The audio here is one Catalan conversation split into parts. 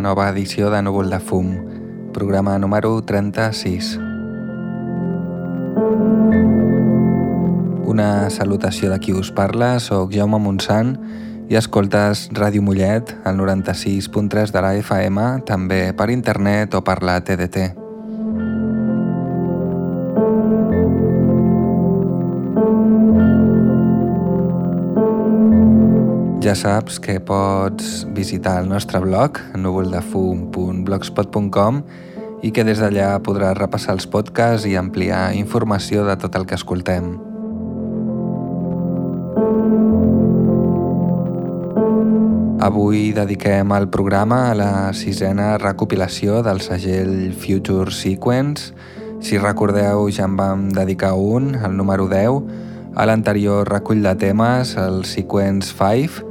nova edició de Núvol de Fum, programa número 36. Una salutació de qui us parla, sóc Jaume Montsant i escoltes Ràdio Mollet al 96.3 de la FM, també per internet o per la TDT. Ja saps que pots visitar el nostre blog núvoldefum.blogspot.com i que des d'allà podràs repassar els podcasts i ampliar informació de tot el que escoltem. Avui dediquem el programa a la sisena recopilació del segell Future Sequence. Si recordeu, ja en vam dedicar un, el número 10, a l'anterior recull de temes, el Sequence 5,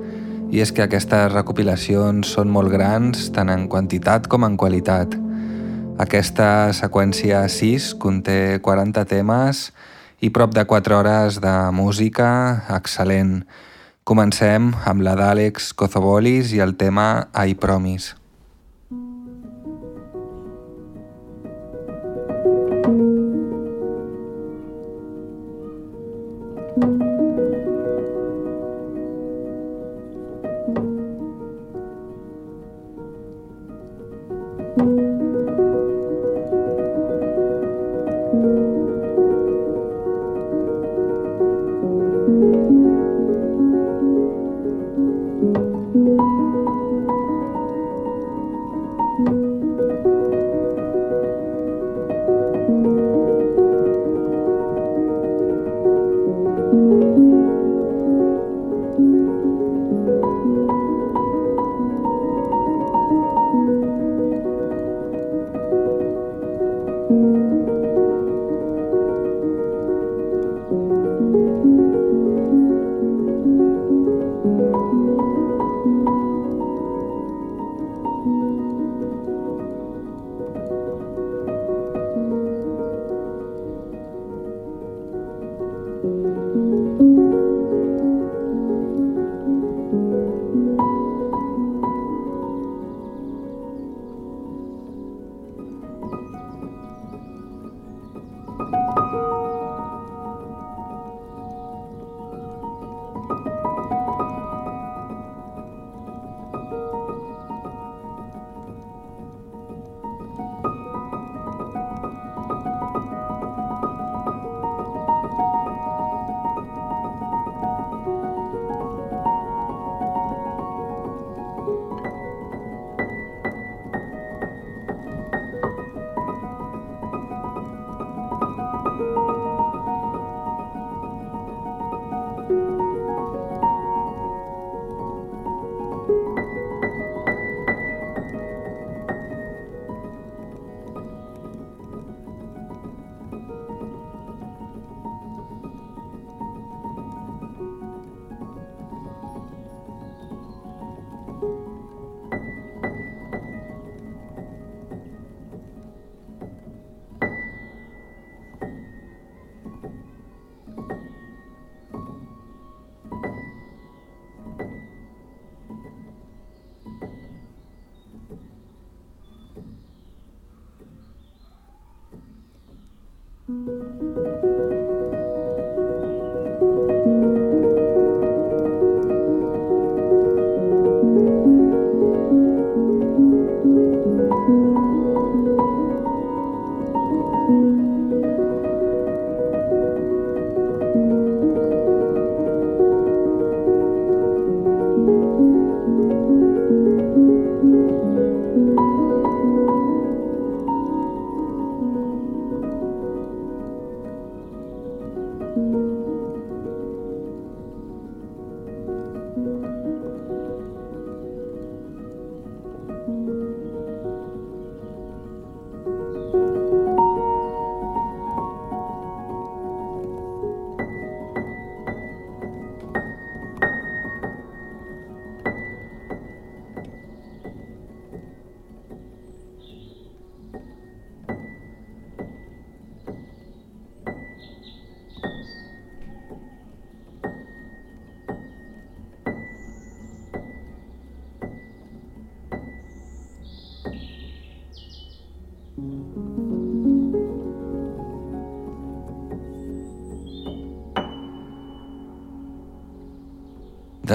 i és que aquestes recopilacions són molt grans tant en quantitat com en qualitat. Aquesta seqüència 6 conté 40 temes i prop de 4 hores de música excel·lent. Comencem amb la d'Àlex Kozobolis i el tema I Promise.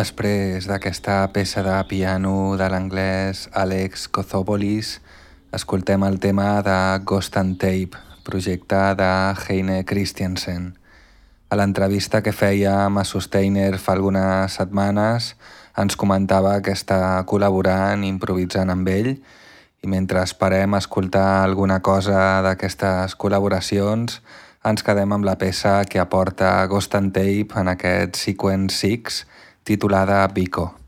Després d'aquesta peça de piano de l'anglès Alex Kozopolis, escoltem el tema de Ghost and Tape, projecte de Heine Christiansen. A l'entrevista que fèiem a Sustainer fa algunes setmanes ens comentava que està col·laborant, improvisant amb ell i mentre esperem escoltar alguna cosa d'aquestes col·laboracions ens quedem amb la peça que aporta Ghost and Tape en aquest Sequence 6 titulada Vico.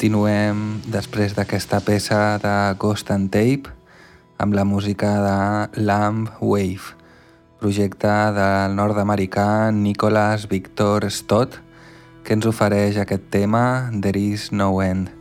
Continuem després d'aquesta peça de Ghost and Tape amb la música de Lamb Wave, projecte del nord-americà Nicholas Victor Stott, que ens ofereix aquest tema There is no end.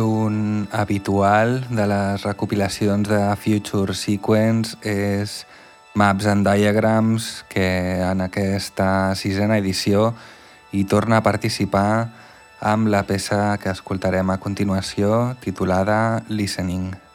Un habitual de les recopilacions de Future Sequence és Maps and Diagrams, que en aquesta sisena edició hi torna a participar amb la peça que escoltarem a continuació, titulada Listening.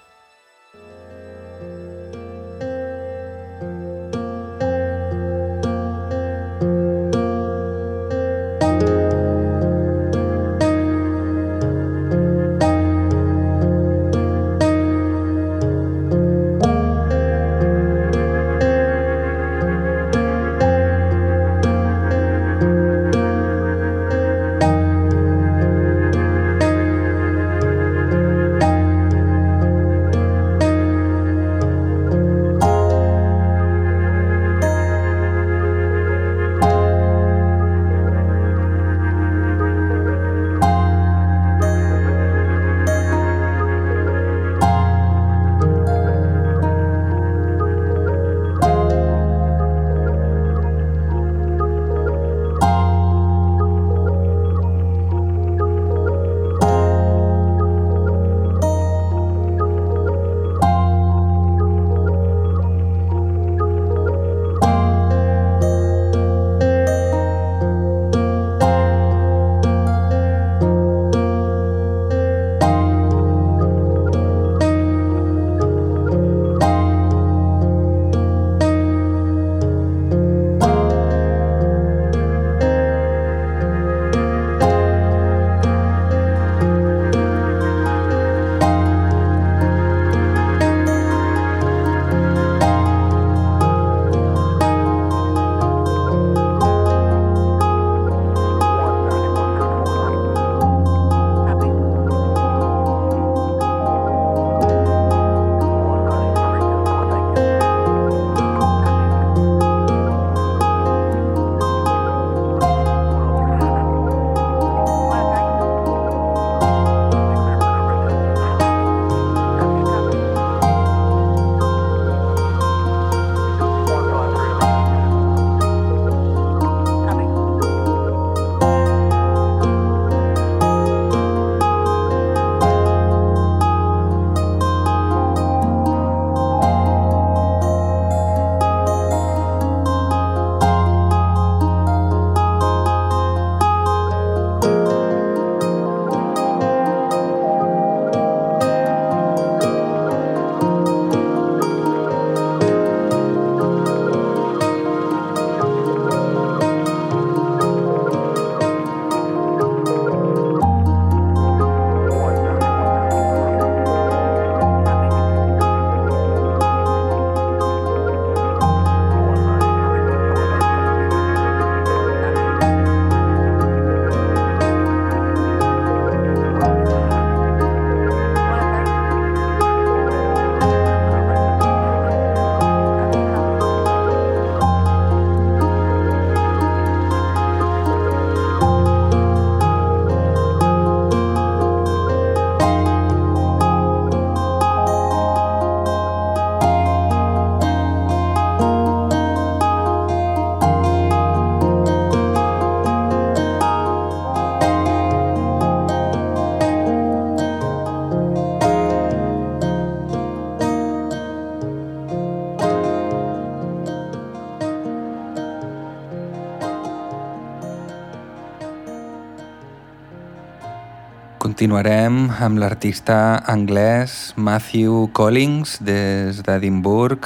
Continuarem amb l'artista anglès Matthew Collings des d'Edimburg.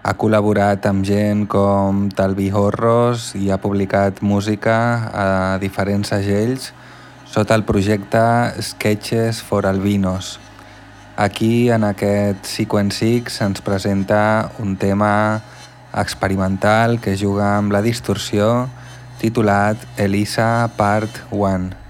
Ha col·laborat amb gent com Talvi Horros i ha publicat música a diferents segells sota el projecte Sketches for Albinos. Aquí, en aquest Sequence X, ens presenta un tema experimental que juga amb la distorsió titulat Elisa Part 1.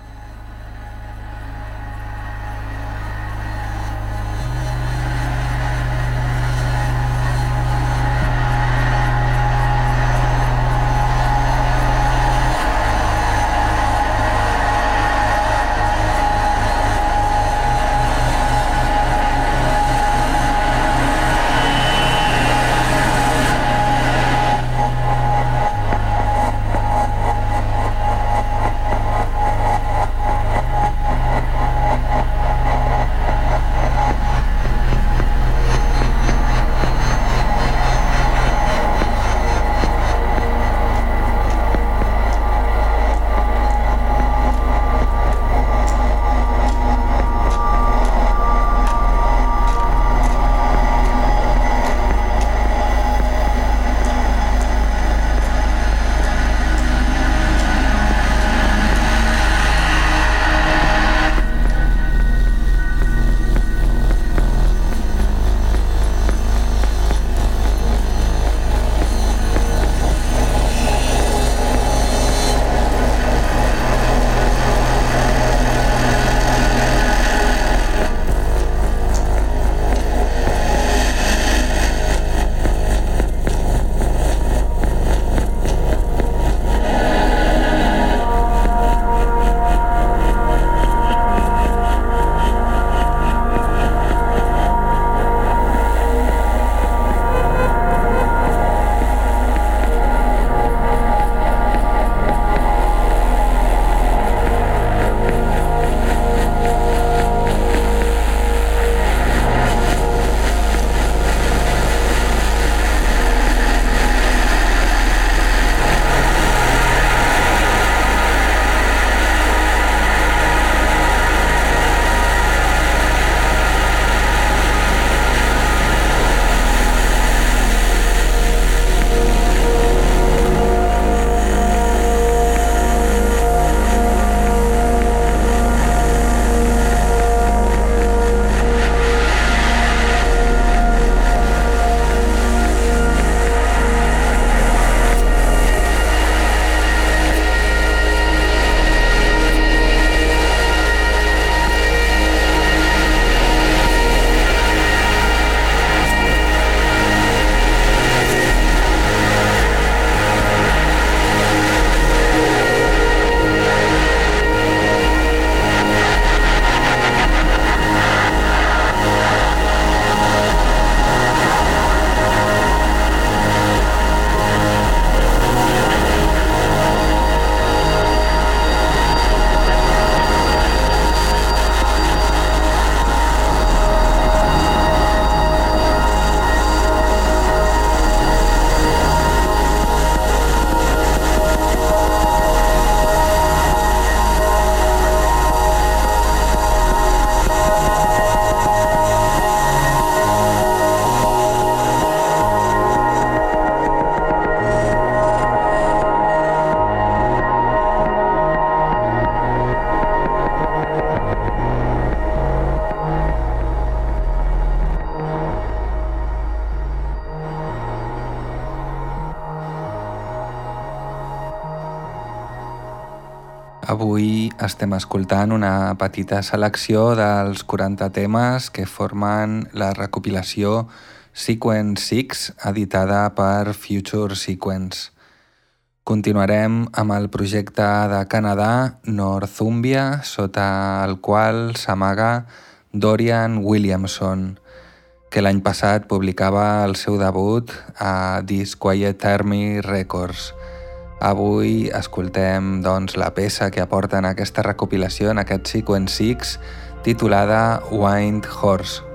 Estem escoltant una petita selecció dels 40 temes que formen la recopilació Sequence 6 editada per Future Sequence. Continuarem amb el projecte de Canadà Northumbia, sota el qual s'amaga Dorian Williamson, que l'any passat publicava el seu debut a Disquiet Army Records. Avui escoltem doncs, la peça que aporta en aquesta recopilació, en aquest Sequence 6, titulada Wind Horse.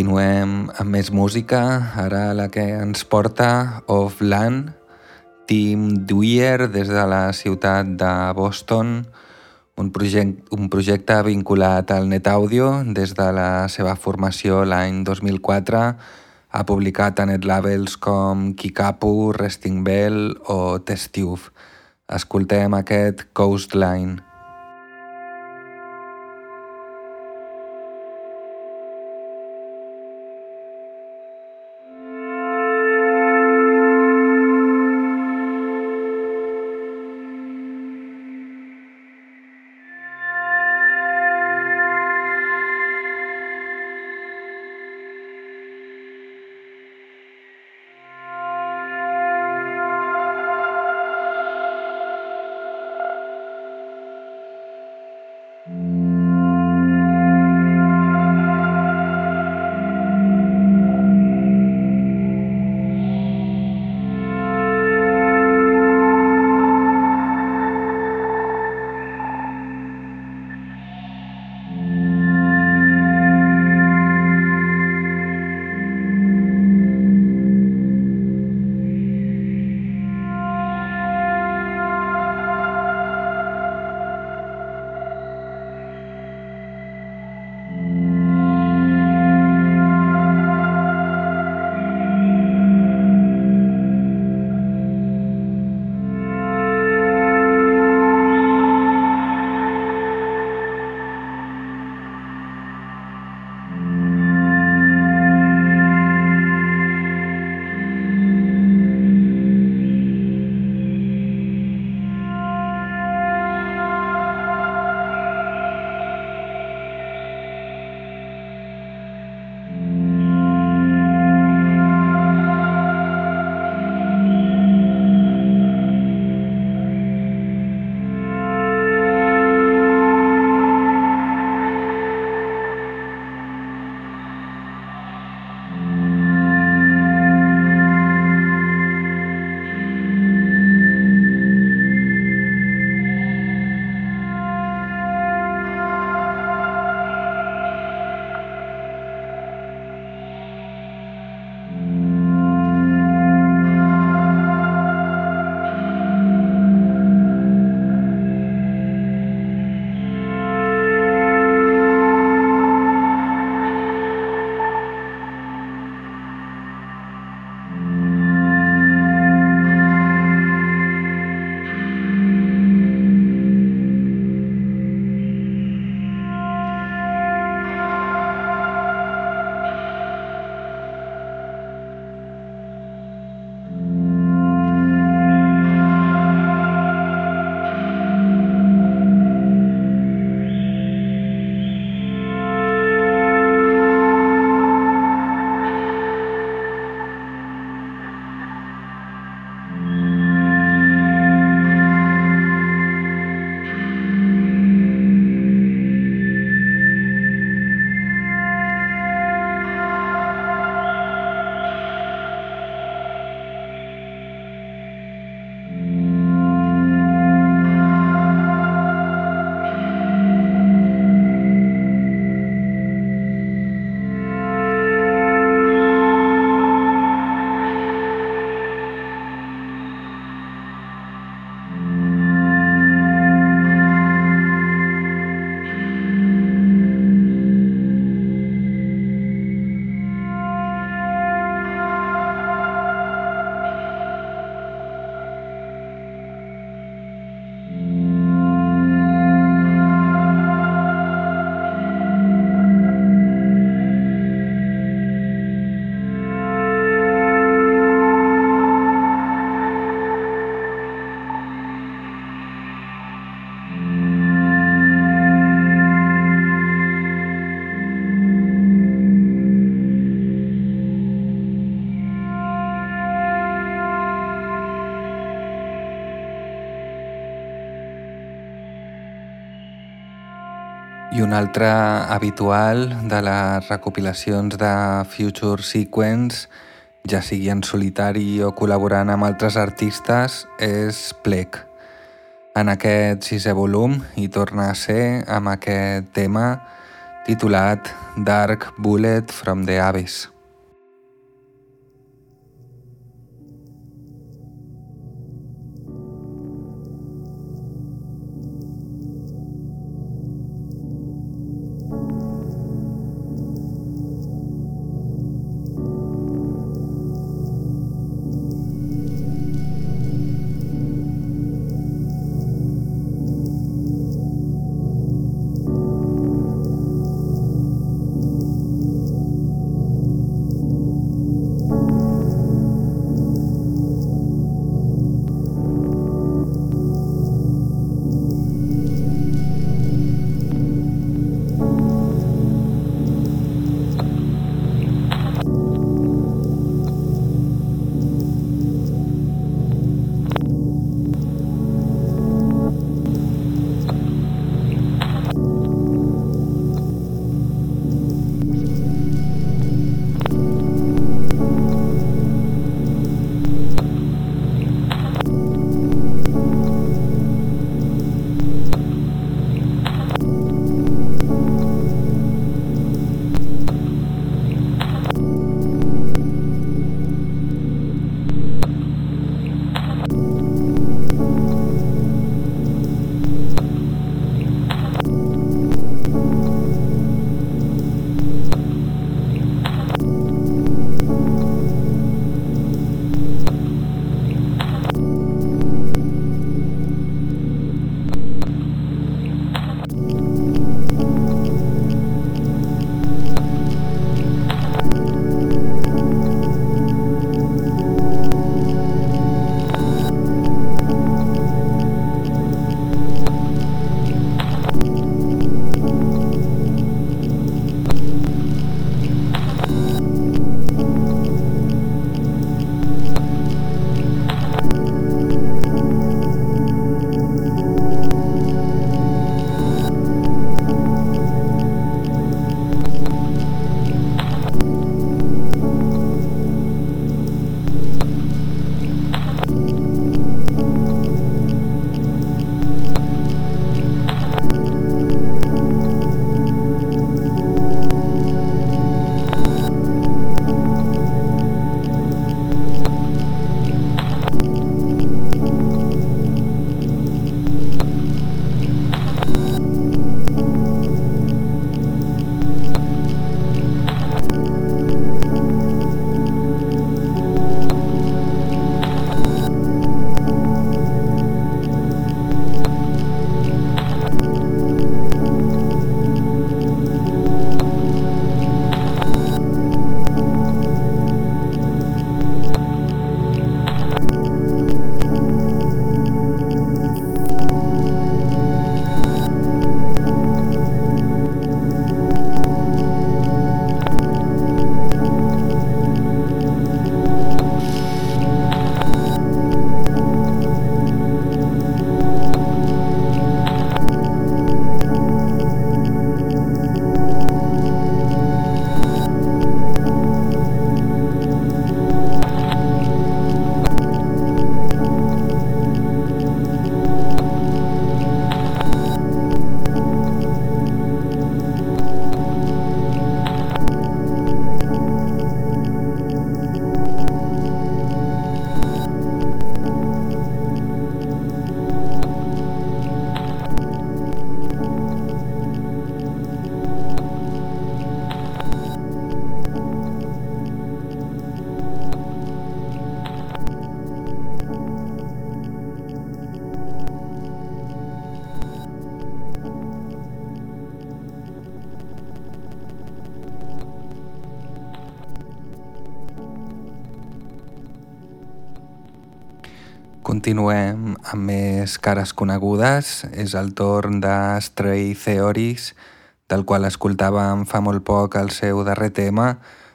Continuem amb més música, ara la que ens porta Offland, Tim Dwyer des de la ciutat de Boston, un, projecte, un projecte vinculat al net audio des de la seva formació l'any 2004 ha publicat a net labels com Kikapu, Resting Bell o Testube. Escoltem aquest Coastline. Un altre habitual de les recopilacions de Future Sequence, ja sigui en solitari o col·laborant amb altres artistes, és Plec. En aquest sisè volum hi torna a ser amb aquest tema titulat Dark Bullet from the Abyss. Continuem amb més cares conegudes. És el torn de Stray Theories, del qual escoltàvem fa molt poc el seu darrer tema,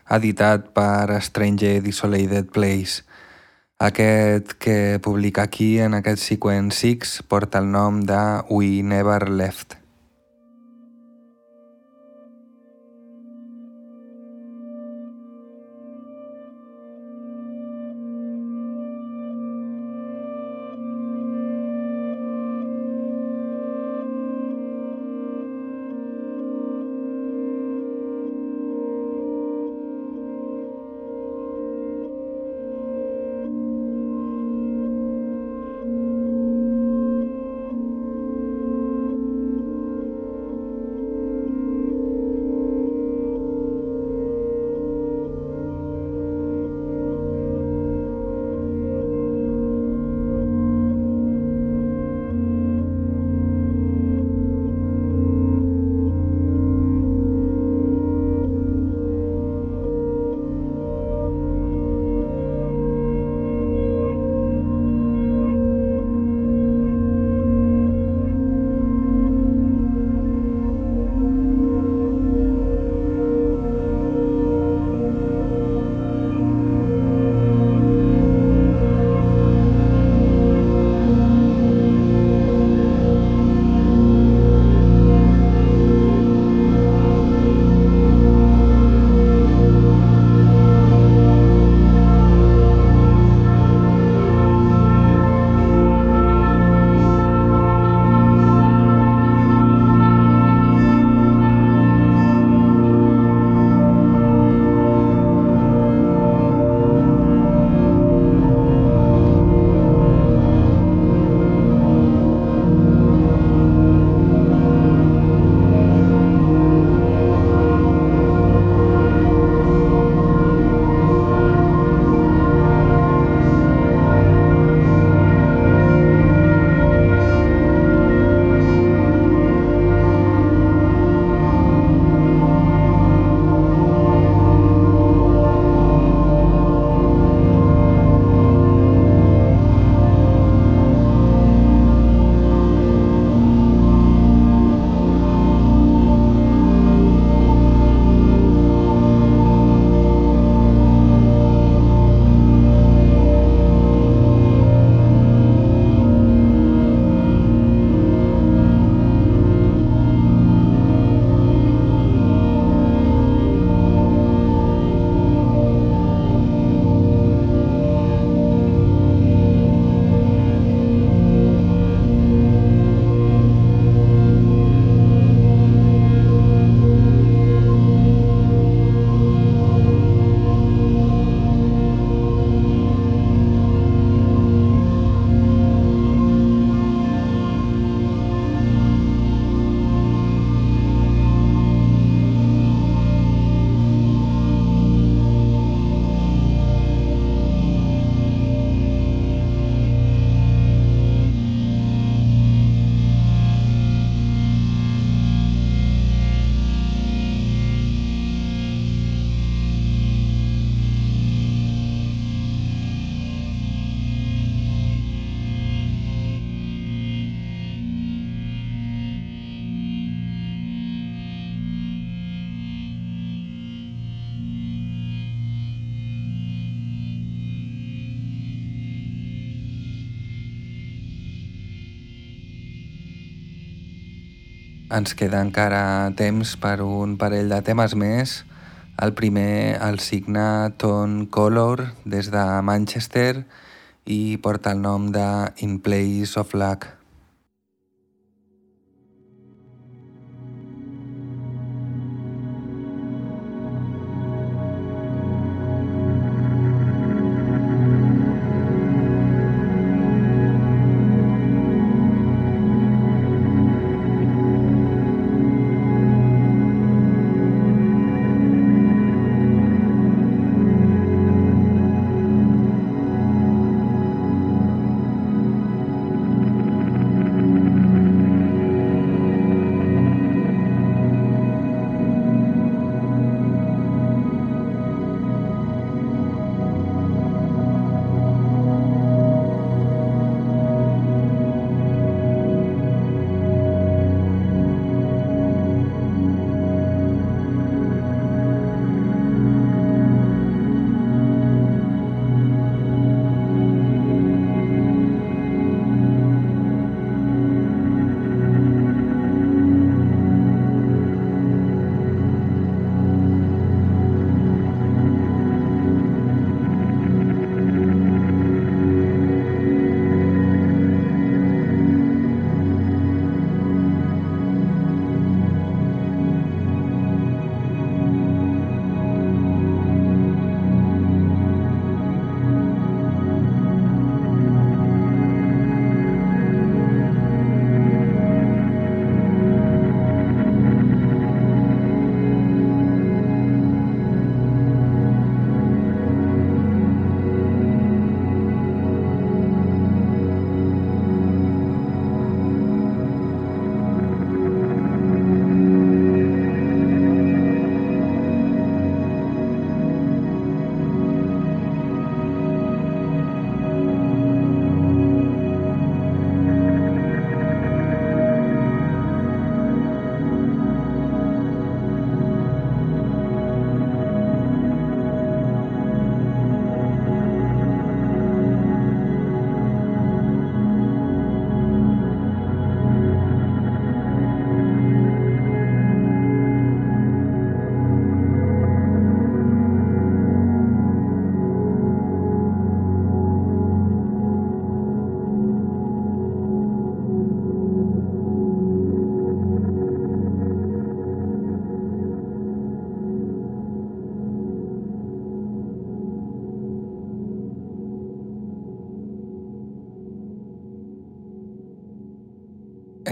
editat per Stranger Desolated Place. Aquest que publica aquí en aquest Sequence 6 porta el nom de We Never Left. Ens queda encara temps per un parell de temes més. El primer el signa Tone Color des de Manchester i porta el nom de In Place of Luck.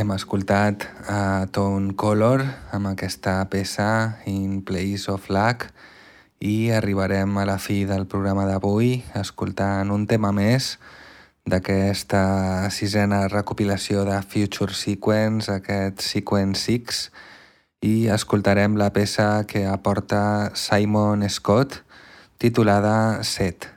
Hem escoltat a Tone Color amb aquesta peça In Place of Luck i arribarem a la fi del programa d'avui escoltant un tema més d'aquesta sisena recopilació de Future Sequence, aquest Sequence 6, i escoltarem la peça que aporta Simon Scott titulada Set.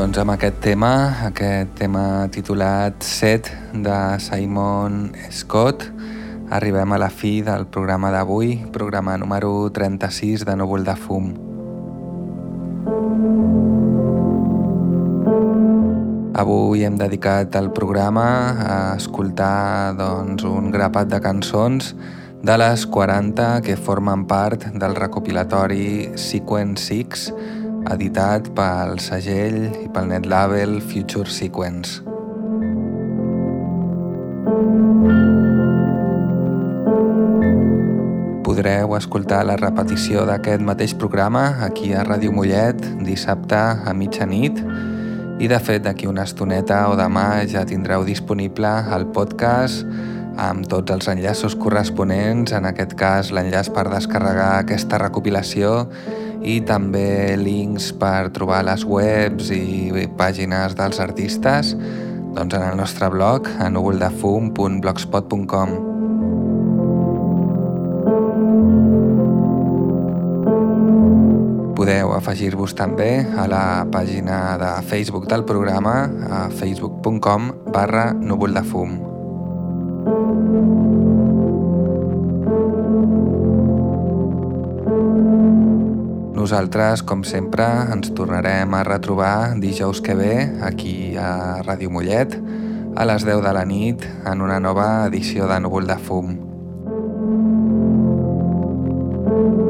Doncs amb aquest tema, aquest tema titulat Set de Simon Scott, arribem a la fi del programa d'avui, programa número 36 de Núvol de Fum. Avui hem dedicat el programa a escoltar doncs, un grapat de cançons de les 40 que formen part del recopilatori Sequence 6 editat pel segell i pel net label Future Sequence. Podreu escoltar la repetició d'aquest mateix programa aquí a Ràdio Mollet dissabte a mitjanit i de fet d'aquí una estoneta o demà ja tindreu disponible el podcast amb tots els enllaços corresponents, en aquest cas l'enllaç per descarregar aquesta recopilació i també links per trobar les webs i pàgines dels artistes doncs en el nostre blog a núvoldefum.blogspot.com Podeu afegir-vos també a la pàgina de Facebook del programa a facebook.com barra núvoldefum. Nosaltres, com sempre, ens tornarem a retrobar dijous que ve aquí a Ràdio Mollet a les 10 de la nit en una nova edició de Núvol de Fum. thank you